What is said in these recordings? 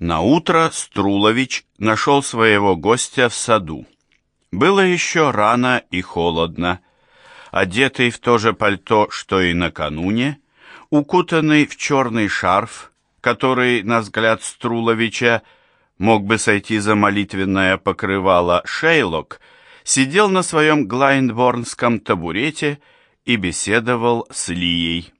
На утро Струлович нашел своего гостя в саду. Было еще рано и холодно. Одетый в то же пальто, что и накануне, укутанный в черный шарф, который, на взгляд Струловича, мог бы сойти за молитвенное покрывало Шейлок, сидел на своем глайндборнском табурете и беседовал с Лией.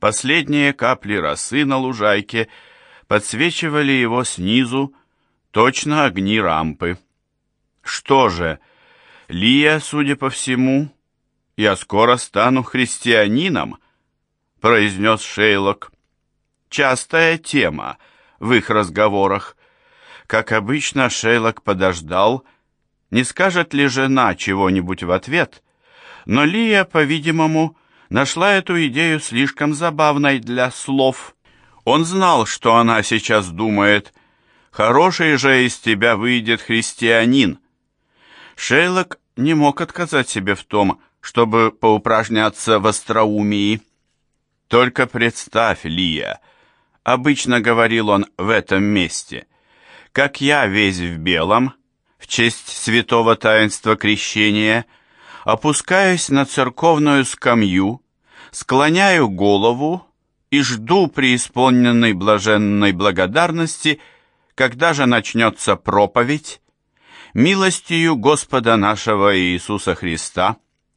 Последние капли росы на лужайке подсвечивали его снизу, точно огни рампы. Что же, Лия, судя по всему, я скоро стану христианином, произнес Шейлок. Частая тема в их разговорах. Как обычно, Шейлок подождал, не скажет ли жена чего-нибудь в ответ, но Лия, по-видимому, нашла эту идею слишком забавной для слов. Он знал, что она сейчас думает. «Хороший же из тебя выйдет христианин». Шейлок не мог отказать себе в том, чтобы поупражняться в остроумии. «Только представь, Лия», — обычно говорил он в этом месте, «как я весь в белом, в честь святого таинства крещения, опускаюсь на церковную скамью, склоняю голову и жду преисполненной блаженной благодарности, когда же начнется проповедь, милостью Господа нашего Иисуса Христа,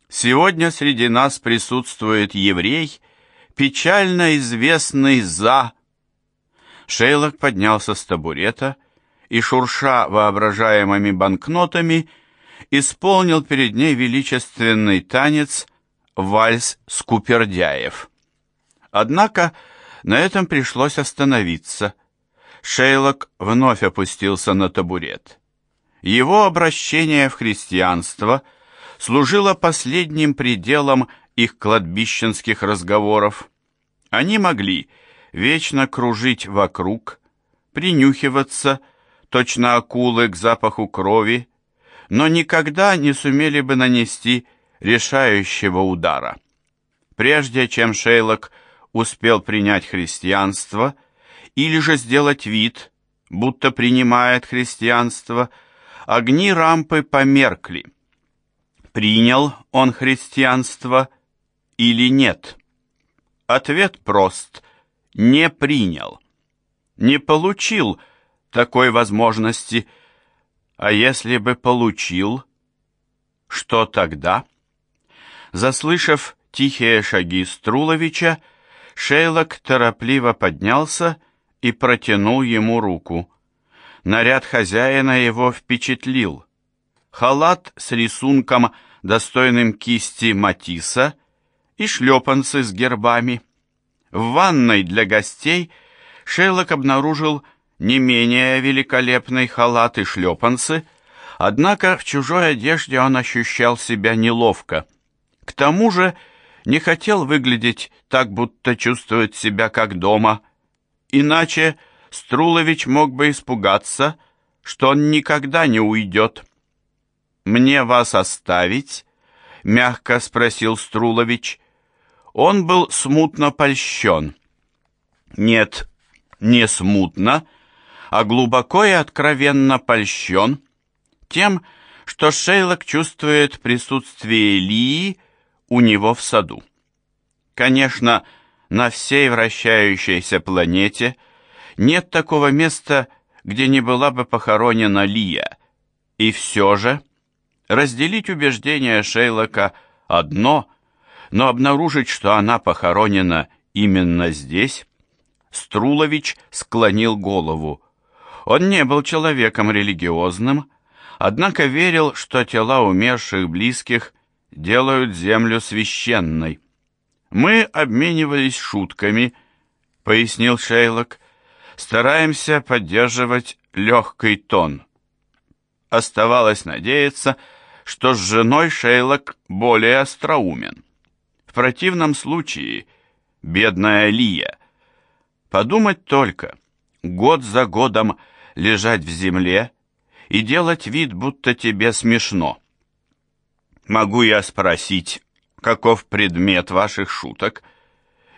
сегодня среди нас присутствует еврей, печально известный за... Шейлок поднялся с табурета и, шурша воображаемыми банкнотами, исполнил перед ней величественный танец «Вальс Скупердяев». Однако на этом пришлось остановиться. Шейлок вновь опустился на табурет. Его обращение в христианство служило последним пределом их кладбищенских разговоров. Они могли вечно кружить вокруг, принюхиваться, точно акулы к запаху крови, но никогда не сумели бы нанести решающего удара. Прежде чем Шейлок успел принять христианство или же сделать вид, будто принимает христианство, огни рампы померкли. Принял он христианство или нет? Ответ прост – не принял. Не получил такой возможности. А если бы получил, что тогда? Заслышав тихие шаги Струловича, Шейлок торопливо поднялся и протянул ему руку. Наряд хозяина его впечатлил. Халат с рисунком, достойным кисти Матисса, и шлепанцы с гербами. В ванной для гостей Шейлок обнаружил не менее великолепный халат и шлепанцы, однако в чужой одежде он ощущал себя неловко. К тому же не хотел выглядеть так, будто чувствует себя как дома, иначе Струлович мог бы испугаться, что он никогда не уйдет. «Мне вас оставить?» — мягко спросил Струлович. Он был смутно польщен. Нет, не смутно, а глубоко и откровенно польщен тем, что Шейлок чувствует присутствие Лии у него в саду. Конечно, на всей вращающейся планете нет такого места, где не была бы похоронена Лия. И все же разделить убеждения Шейлока одно, но обнаружить, что она похоронена именно здесь, Струлович склонил голову. Он не был человеком религиозным, однако верил, что тела умерших близких делают землю священной. Мы обменивались шутками, пояснил Шейлок, стараемся поддерживать легкий тон. Оставалось надеяться, что с женой Шейлок более остроумен. В противном случае, бедная Лия, подумать только, год за годом лежать в земле и делать вид, будто тебе смешно. Могу я спросить, каков предмет ваших шуток?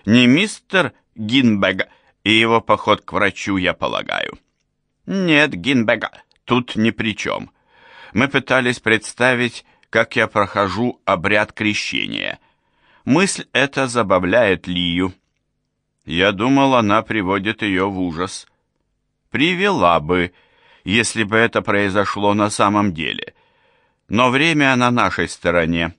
Не мистер Гинбег и его поход к врачу, я полагаю. Нет, Гинбега, тут ни при чем. Мы пытались представить, как я прохожу обряд крещения. Мысль эта забавляет Лию. Я думал, она приводит ее в ужас. Привела бы, если бы это произошло на самом деле. Но время на нашей стороне.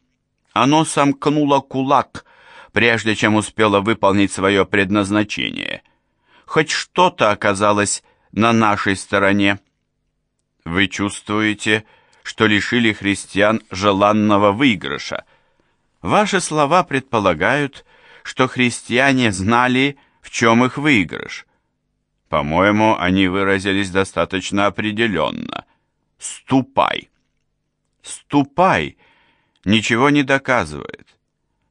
Оно сомкнуло кулак, прежде чем успело выполнить свое предназначение. Хоть что-то оказалось на нашей стороне. Вы чувствуете, что лишили христиан желанного выигрыша. Ваши слова предполагают, что христиане знали, в чем их выигрыш. По-моему, они выразились достаточно определенно. «Ступай». «Ступай» ничего не доказывает.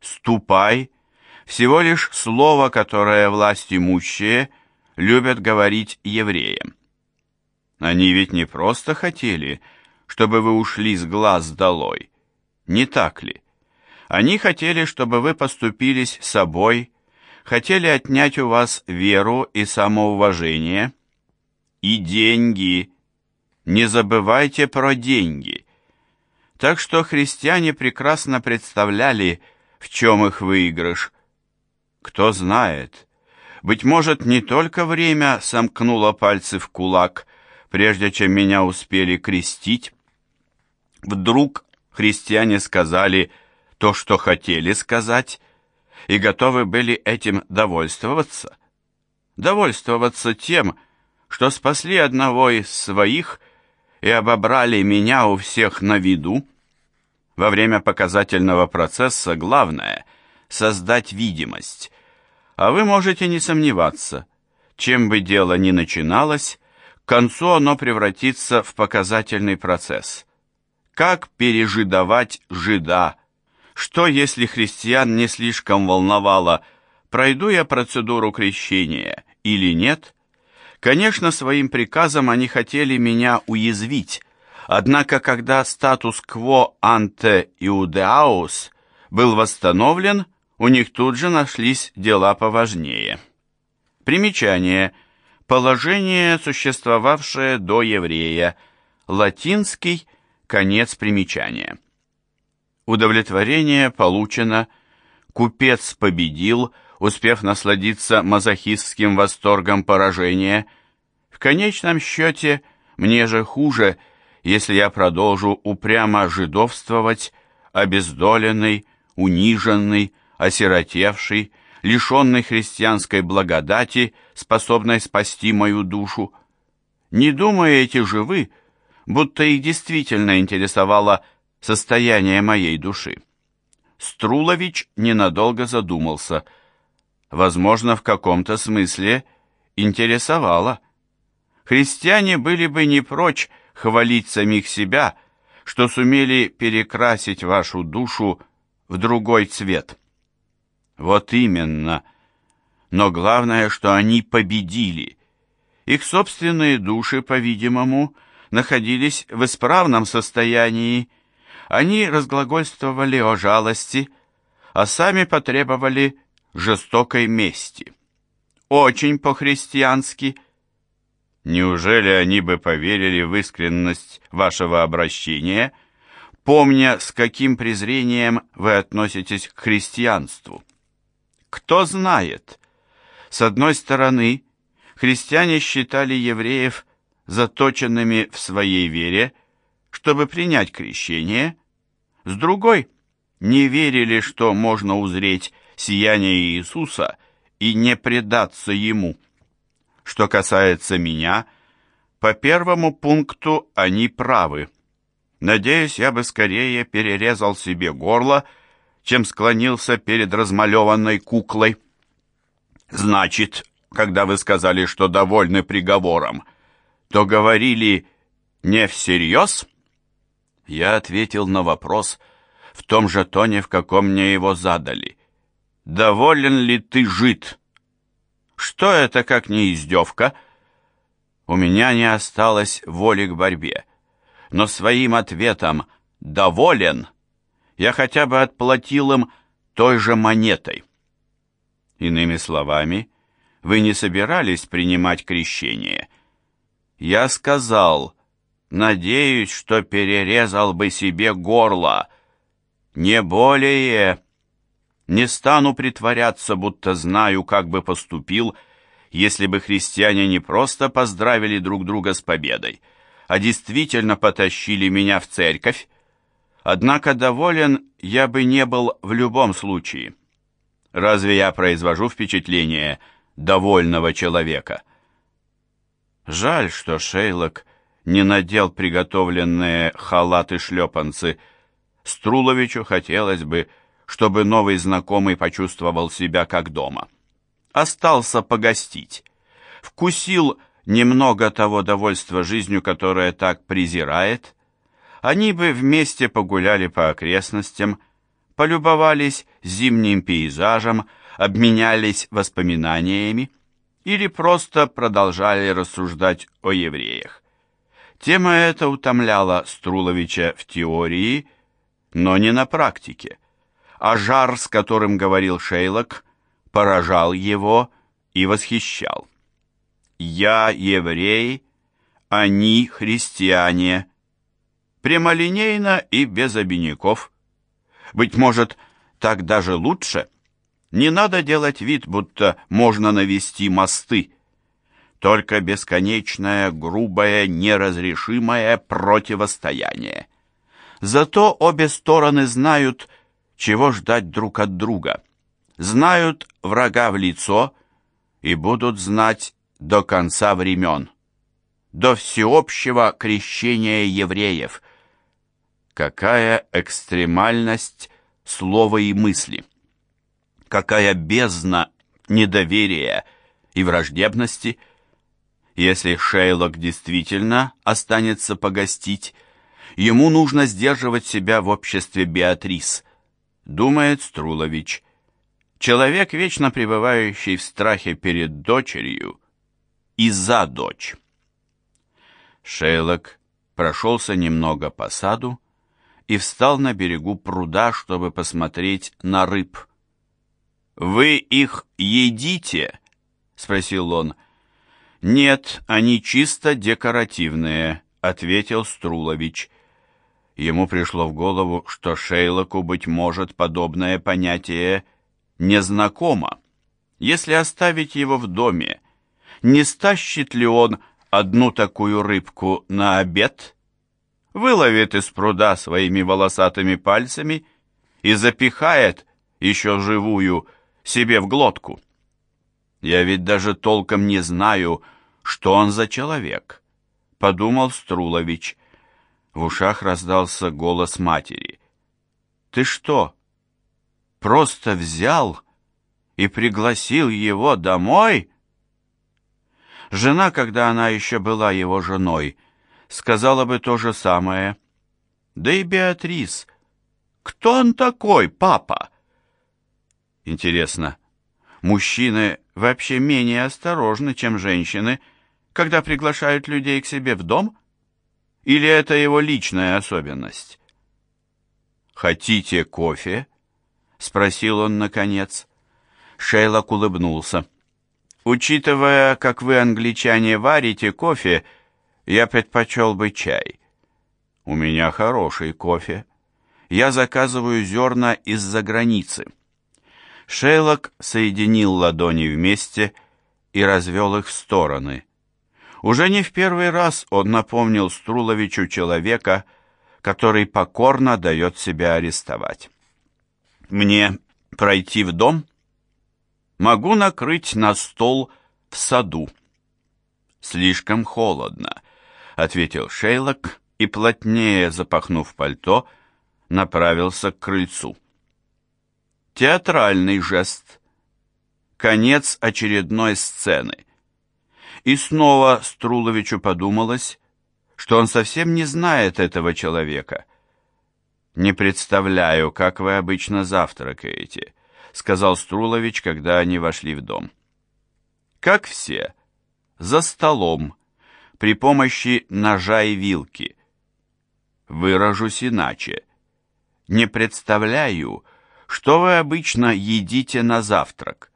«Ступай» — всего лишь слово, которое власть имущие любят говорить евреям. Они ведь не просто хотели, чтобы вы ушли с глаз долой, не так ли? Они хотели, чтобы вы поступились собой, хотели отнять у вас веру и самоуважение. И деньги. Не забывайте про деньги. Так что христиане прекрасно представляли, в чем их выигрыш. Кто знает, быть может, не только время сомкнуло пальцы в кулак, прежде чем меня успели крестить. Вдруг христиане сказали то, что хотели сказать, и готовы были этим довольствоваться. Довольствоваться тем, что спасли одного из своих и обобрали меня у всех на виду. Во время показательного процесса главное — создать видимость. А вы можете не сомневаться, чем бы дело ни начиналось, к концу оно превратится в показательный процесс. Как пережидовать жида? Что, если христиан не слишком волновало, пройду я процедуру крещения или нет? Конечно, своим приказом они хотели меня уязвить, однако когда статус-кво анте иудеаус был восстановлен, у них тут же нашлись дела поважнее. Примечание. Положение, существовавшее до еврея. Латинский. Конец примечания. Удовлетворение получено. Купец победил, успев насладиться мазохистским восторгом поражения. В конечном счете, мне же хуже, если я продолжу упрямо жидовствовать, обездоленный, униженный, осиротевший, лишенный христианской благодати, способной спасти мою душу. Не думаете же вы, будто их действительно интересовало состояние моей души? Струлович ненадолго задумался. Возможно, в каком-то смысле интересовало. Христиане были бы не прочь хвалить самих себя, что сумели перекрасить вашу душу в другой цвет. Вот именно. Но главное, что они победили. Их собственные души, по-видимому, находились в исправном состоянии. Они разглагольствовали о жалости, а сами потребовали жестокой мести. Очень по-христиански. Неужели они бы поверили в искренность вашего обращения, помня, с каким презрением вы относитесь к христианству? Кто знает? С одной стороны, христиане считали евреев заточенными в своей вере, чтобы принять крещение, с другой не верили, что можно узреть сияние Иисуса и не предаться Ему. Что касается меня, по первому пункту они правы. Надеюсь, я бы скорее перерезал себе горло, чем склонился перед размалеванной куклой. Значит, когда вы сказали, что довольны приговором, то говорили не всерьез? Я ответил на вопрос в том же тоне, в каком мне его задали. «Доволен ли ты жид?» «Что это, как не издевка?» У меня не осталось воли к борьбе, но своим ответом «доволен» я хотя бы отплатил им той же монетой. Иными словами, вы не собирались принимать крещение. Я сказал, надеюсь, что перерезал бы себе горло. Не более. Не стану притворяться, будто знаю, как бы поступил, если бы христиане не просто поздравили друг друга с победой, а действительно потащили меня в церковь. Однако доволен я бы не был в любом случае. Разве я произвожу впечатление довольного человека? Жаль, что Шейлок не надел приготовленные халаты-шлепанцы. Струловичу хотелось бы, чтобы новый знакомый почувствовал себя как дома. Остался погостить. Вкусил немного того довольства жизнью, которое так презирает. Они бы вместе погуляли по окрестностям, полюбовались зимним пейзажем, обменялись воспоминаниями или просто продолжали рассуждать о евреях. Тема эта утомляла Струловича в теории, но не на практике а жар, с которым говорил Шейлок, поражал его и восхищал. «Я еврей, они христиане», прямолинейно и без обиняков. Быть может, так даже лучше. Не надо делать вид, будто можно навести мосты. Только бесконечное, грубое, неразрешимое противостояние. Зато обе стороны знают, чего ждать друг от друга. Знают врага в лицо и будут знать до конца времен, до всеобщего крещения евреев. Какая экстремальность слова и мысли! Какая бездна недоверия и враждебности! Если Шейлок действительно останется погостить, ему нужно сдерживать себя в обществе Беатрис – думает Струлович. Человек, вечно пребывающий в страхе перед дочерью и за дочь. Шейлок прошелся немного по саду и встал на берегу пруда, чтобы посмотреть на рыб. «Вы их едите?» — спросил он. «Нет, они чисто декоративные», — ответил Струлович. Ему пришло в голову, что Шейлоку, быть может, подобное понятие незнакомо. Если оставить его в доме, не стащит ли он одну такую рыбку на обед? Выловит из пруда своими волосатыми пальцами и запихает еще живую себе в глотку. Я ведь даже толком не знаю, что он за человек, подумал Струлович. В ушах раздался голос матери. «Ты что, просто взял и пригласил его домой?» Жена, когда она еще была его женой, сказала бы то же самое. Да и Беатрис. Кто он такой, папа? Интересно, мужчины вообще менее осторожны, чем женщины, когда приглашают людей к себе в дом? Или это его личная особенность? «Хотите кофе?» — спросил он наконец. Шейлок улыбнулся. «Учитывая, как вы, англичане, варите кофе, я предпочел бы чай. У меня хороший кофе. Я заказываю зерна из-за границы». Шейлок соединил ладони вместе и развел их в стороны. Уже не в первый раз он напомнил Струловичу человека, который покорно дает себя арестовать. «Мне пройти в дом? Могу накрыть на стол в саду». «Слишком холодно», — ответил Шейлок и, плотнее запахнув пальто, направился к крыльцу. Театральный жест. Конец очередной сцены — и снова Струловичу подумалось, что он совсем не знает этого человека. «Не представляю, как вы обычно завтракаете», — сказал Струлович, когда они вошли в дом. «Как все, за столом, при помощи ножа и вилки. Выражусь иначе. Не представляю, что вы обычно едите на завтрак.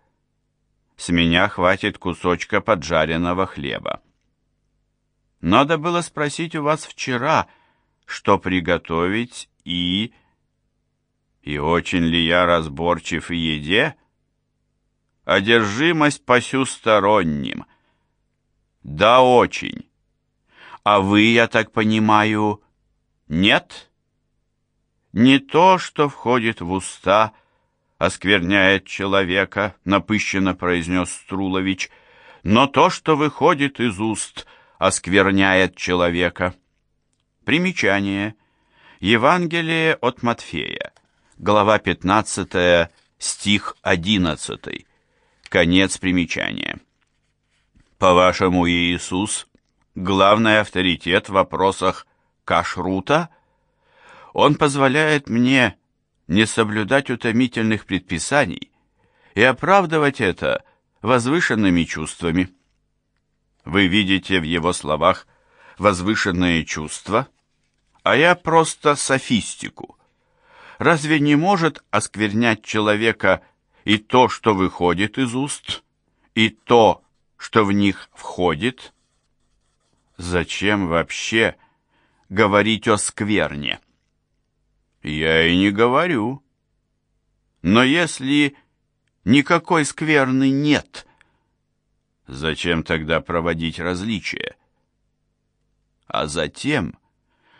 С меня хватит кусочка поджаренного хлеба. Надо было спросить у вас вчера, что приготовить и... И очень ли я разборчив в еде? Одержимость посюсторонним. Да, очень. А вы, я так понимаю, нет? Не то, что входит в уста, оскверняет человека, напыщенно произнес Струлович, но то, что выходит из уст, оскверняет человека. Примечание. Евангелие от Матфея глава 15, стих 11. Конец примечания. По-вашему, Иисус – главный авторитет в вопросах кашрута? Он позволяет мне не соблюдать утомительных предписаний и оправдывать это возвышенными чувствами. Вы видите в его словах возвышенные чувства, а я просто софистику – разве не может осквернять человека и то, что выходит из уст, и то, что в них входит? Зачем вообще говорить о скверне? Я и не говорю. Но если никакой скверны нет, зачем тогда проводить различия? А затем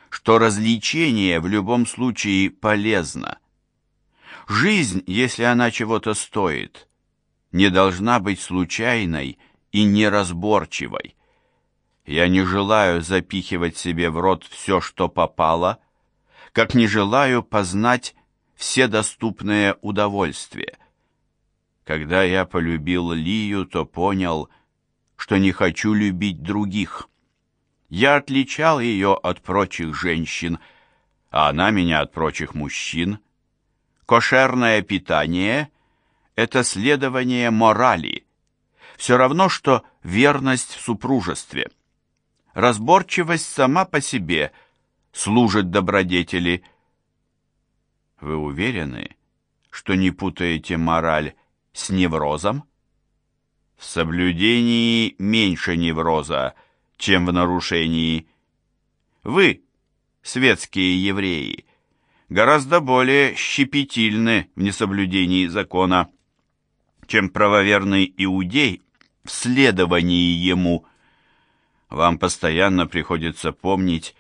что развлечение в любом случае полезно. Жизнь, если она чего-то стоит, не должна быть случайной и неразборчивой. Я не желаю запихивать себе в рот все, что попало, как не желаю познать все доступные удовольствия. Когда я полюбил Лию, то понял, что не хочу любить других. Я отличал ее от прочих женщин, а она меня от прочих мужчин. Кошерное питание – это следование морали, все равно, что верность в супружестве. Разборчивость сама по себе служит добродетели. Вы уверены, что не путаете мораль с неврозом? В соблюдении меньше невроза – чем в нарушении. Вы, светские евреи, гораздо более щепетильны в несоблюдении закона, чем правоверный иудей в следовании ему. Вам постоянно приходится помнить,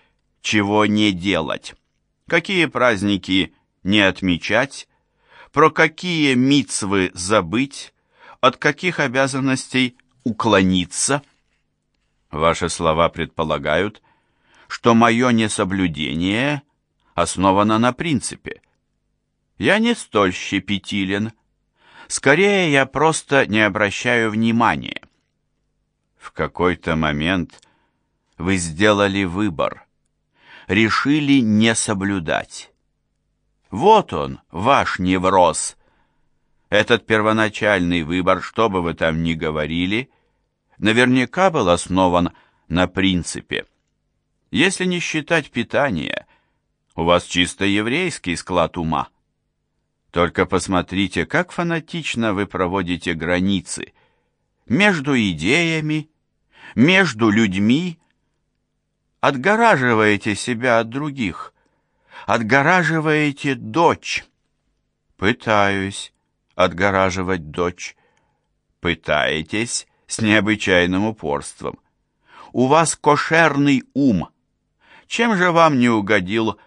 чего не делать, какие праздники не отмечать, про какие мицвы забыть, от каких обязанностей уклониться – Ваши слова предполагают, что мое несоблюдение основано на принципе. Я не столь щепетилен. Скорее, я просто не обращаю внимания. В какой-то момент вы сделали выбор. Решили не соблюдать. Вот он, ваш невроз. Этот первоначальный выбор, что бы вы там ни говорили, наверняка был основан на принципе. Если не считать питание, у вас чисто еврейский склад ума. Только посмотрите, как фанатично вы проводите границы между идеями, между людьми, отгораживаете себя от других, отгораживаете дочь. Пытаюсь отгораживать дочь. Пытаетесь с необычайным упорством. «У вас кошерный ум. Чем же вам не угодил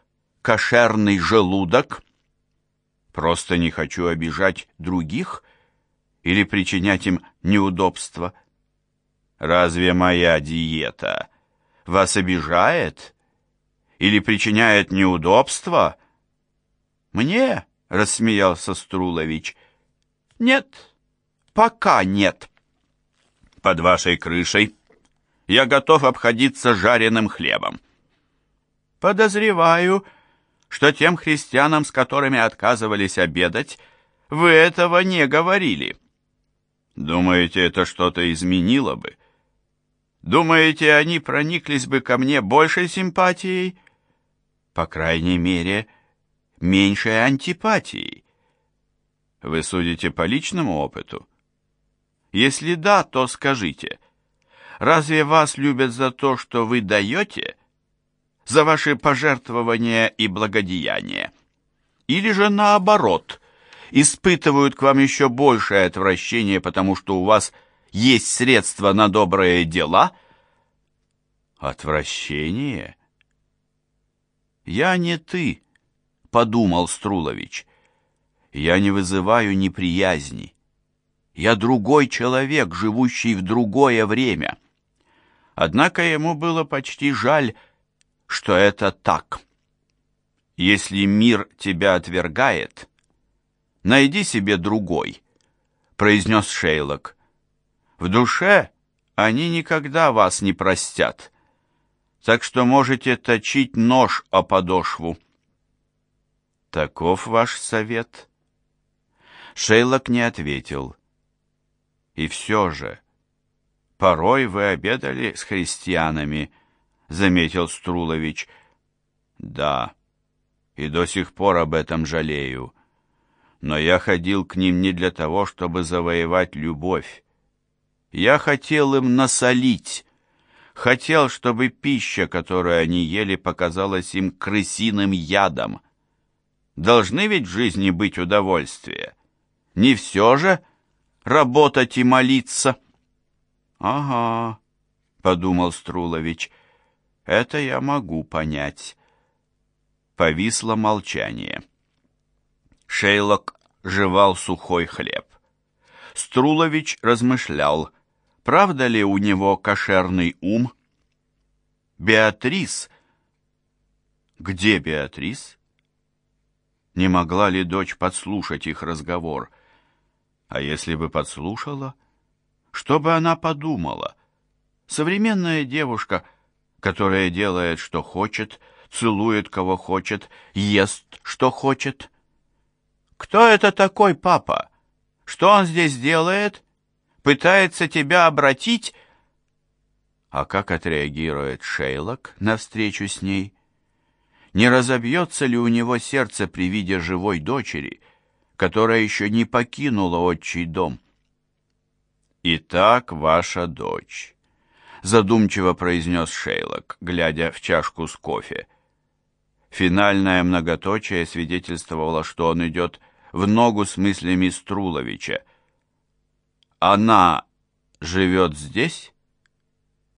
кошерный желудок?» «Просто не хочу обижать других или причинять им неудобства». «Разве моя диета вас обижает или причиняет неудобства?» «Мне?» — рассмеялся Струлович. «Нет, пока нет» под вашей крышей. Я готов обходиться жареным хлебом. Подозреваю, что тем христианам, с которыми отказывались обедать, вы этого не говорили. Думаете, это что-то изменило бы? Думаете, они прониклись бы ко мне большей симпатией? По крайней мере, меньшей антипатией. Вы судите по личному опыту? Если да, то скажите, Разве вас любят за то, что вы даете? За ваши пожертвования и благодеяния? Или же наоборот, испытывают к вам еще большее отвращение, потому что у вас есть средства на добрые дела? Отвращение? Я не ты, подумал Струлович. Я не вызываю неприязни. Я другой человек, живущий в другое время. Однако ему было почти жаль, что это так. Если мир тебя отвергает, найди себе другой, произнес Шейлок. В душе они никогда вас не простят, так что можете точить нож о подошву. Таков ваш совет? Шейлок не ответил. И все же, порой вы обедали с христианами, заметил Струлович. Да, и до сих пор об этом жалею. Но я ходил к ним не для того, чтобы завоевать любовь. Я хотел им насолить, хотел, чтобы пища, которую они ели, показалась им крысиным ядом. Должны ведь в жизни быть удовольствия. Не все же работать и молиться. Ага, подумал Струлович, это я могу понять. Повисло молчание. Шейлок жевал сухой хлеб. Струлович размышлял, правда ли у него кошерный ум. Беатрис... Где Беатрис? Не могла ли дочь подслушать их разговор? А если бы подслушала? Что бы она подумала? Современная девушка, которая делает, что хочет, целует, кого хочет, ест, что хочет. «Кто это такой, папа? Что он здесь делает? Пытается тебя обратить?» А как отреагирует Шейлок на встречу с ней? Не разобьется ли у него сердце при виде живой дочери, которая еще не покинула отчий дом. «Итак, ваша дочь», — задумчиво произнес Шейлок, глядя в чашку с кофе. Финальное многоточие свидетельствовало, что он идет в ногу с мыслями Струловича. «Она живет здесь?»